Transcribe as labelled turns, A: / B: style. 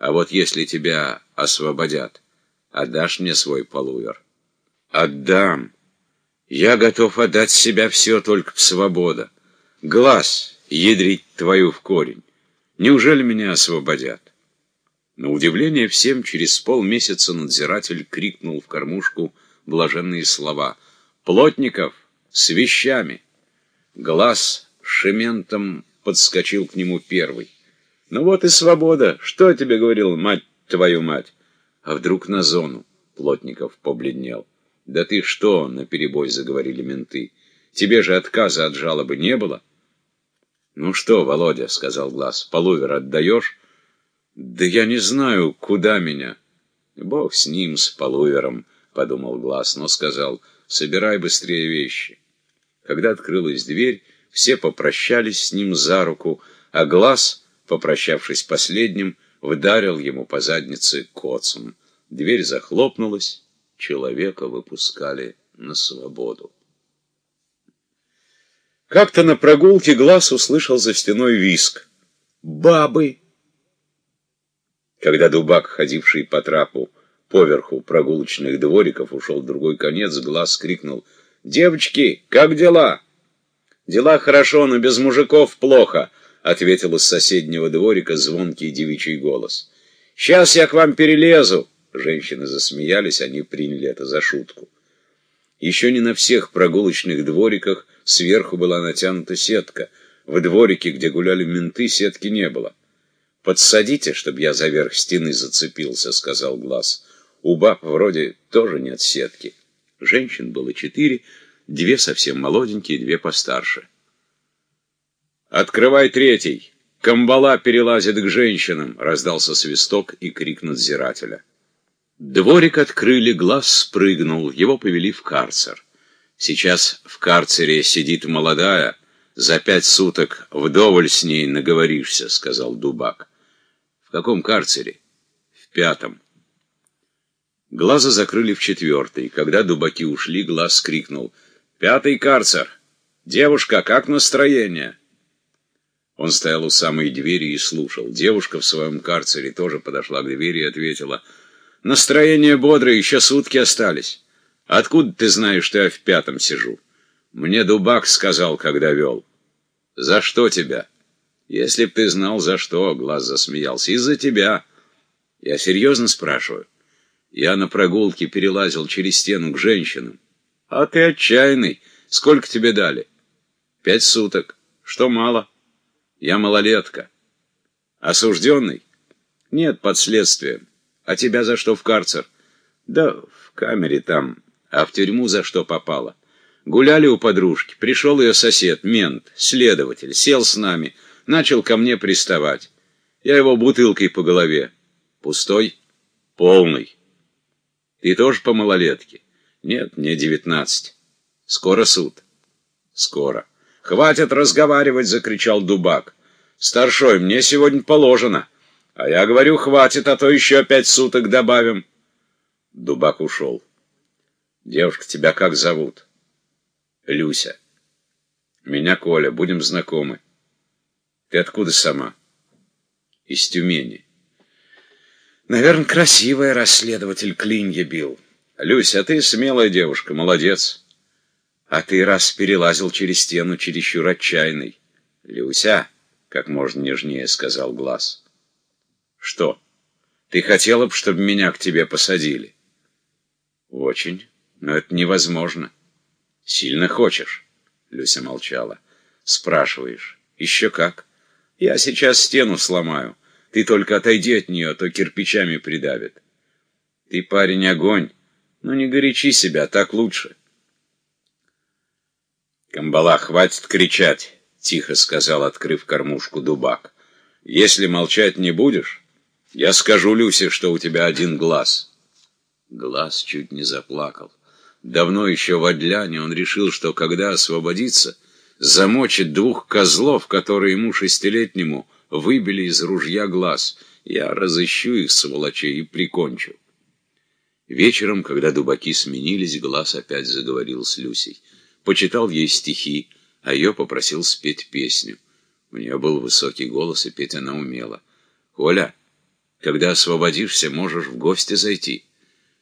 A: А вот если тебя освободят, отдашь мне свой полувер? Отдам. Я готов отдать себя все только в свобода. Глаз ядрить твою в корень. Неужели меня освободят? На удивление всем через полмесяца надзиратель крикнул в кормушку блаженные слова. «Плотников! С вещами!» Глаз шементом подскочил к нему первый. «Ну вот и свобода! Что тебе говорил, мать твою мать?» А вдруг на зону? Плотников побледнел. «Да ты что?» — наперебой заговорили менты. «Тебе же отказа от жалобы не было?» «Ну что, Володя?» — сказал Глаз. «Полувер отдаешь?» «Да я не знаю, куда меня». «Бог с ним, с полувером», — подумал Глаз, но сказал, «собирай быстрее вещи». Когда открылась дверь, все попрощались с ним за руку, а Глаз, попрощавшись последним, вдарил ему по заднице коцом. Дверь захлопнулась, человека выпускали на свободу. Как-то на прогулке Глаз услышал за стеной виск. «Бабы!» Когда Дубак, ходивший по трапу поверху прогулочных двориков, ушел в другой конец, Глаз крикнул «Девочки, как дела?» «Дела хорошо, но без мужиков плохо», — ответил из соседнего дворика звонкий девичий голос. «Сейчас я к вам перелезу!» Женщины засмеялись, они приняли это за шутку. Еще не на всех прогулочных двориках сверху была натянута сетка. В дворике, где гуляли менты, сетки не было. «Подсадите, чтобы я за верх стены зацепился», — сказал Глаз. «У баб вроде тоже нет сетки». Женщин было четыре, две совсем молоденькие, две постарше. «Открывай третий! Камбала перелазит к женщинам!» — раздался свисток и крик надзирателя. Дворик открыли, Глаз спрыгнул, его повели в карцер. Сейчас в карцере сидит молодая, за пять суток вдоволь с ней наговоришься, — сказал Дубак. В каком карцере? В пятом. Глаза закрыли в четвертый. Когда дубаки ушли, глаз крикнул. «Пятый карцер! Девушка, как настроение?» Он стоял у самой двери и слушал. Девушка в своем карцере тоже подошла к двери и ответила. «Настроение бодрое, еще сутки остались. Откуда ты знаешь, что я в пятом сижу?» «Мне дубак сказал, когда вел». «За что тебя?» «Если б ты знал, за что», — Глаз засмеялся, — «из-за тебя». «Я серьезно спрашиваю?» «Я на прогулке перелазил через стену к женщинам». «А ты отчаянный. Сколько тебе дали?» «Пять суток. Что мало?» «Я малолетка». «Осужденный?» «Нет, под следствием. А тебя за что в карцер?» «Да в камере там. А в тюрьму за что попала?» «Гуляли у подружки. Пришел ее сосед, мент, следователь, сел с нами». Начал ко мне приставать. Я его бутылкой по голове. Пустой? Полный. Ты тоже по малолетке? Нет, мне девятнадцать. Скоро суд? Скоро. Хватит разговаривать, закричал Дубак. Старшой, мне сегодня положено. А я говорю, хватит, а то еще пять суток добавим. Дубак ушел. Девушка, тебя как зовут? Люся. Меня Коля, будем знакомы. Ты откуда сама? Из Тюмени. Наверное, красивая расследователь клинья бил. Люся, а ты смелая девушка, молодец. А ты раз перелазил через стену чересчур отчаянный. Люся, как можно нежнее сказал Глаз. Что? Ты хотела бы, чтобы меня к тебе посадили? Очень, но это невозможно. Сильно хочешь? Люся молчала. Спрашиваешь. Еще как? Я сейчас стену сломаю. Ты только отойди от нее, а то кирпичами придавит. Ты, парень, огонь. Ну не горячи себя, так лучше. Камбала, хватит кричать, тихо сказал, открыв кормушку дубак. Если молчать не будешь, я скажу Люсе, что у тебя один глаз. Глаз чуть не заплакал. Давно еще в Адляне он решил, что когда освободится замочит двух козлов, которые ему шестилетнему выбили из ружья глаз. Я разыщу их, сволочей, и прикончу. Вечером, когда дубаки сменились, глаз опять заговорил с Люсей. Почитал ей стихи, а ее попросил спеть песню. У нее был высокий голос, и петь она умела. «Коля, Когда освободишься, можешь в гости зайти.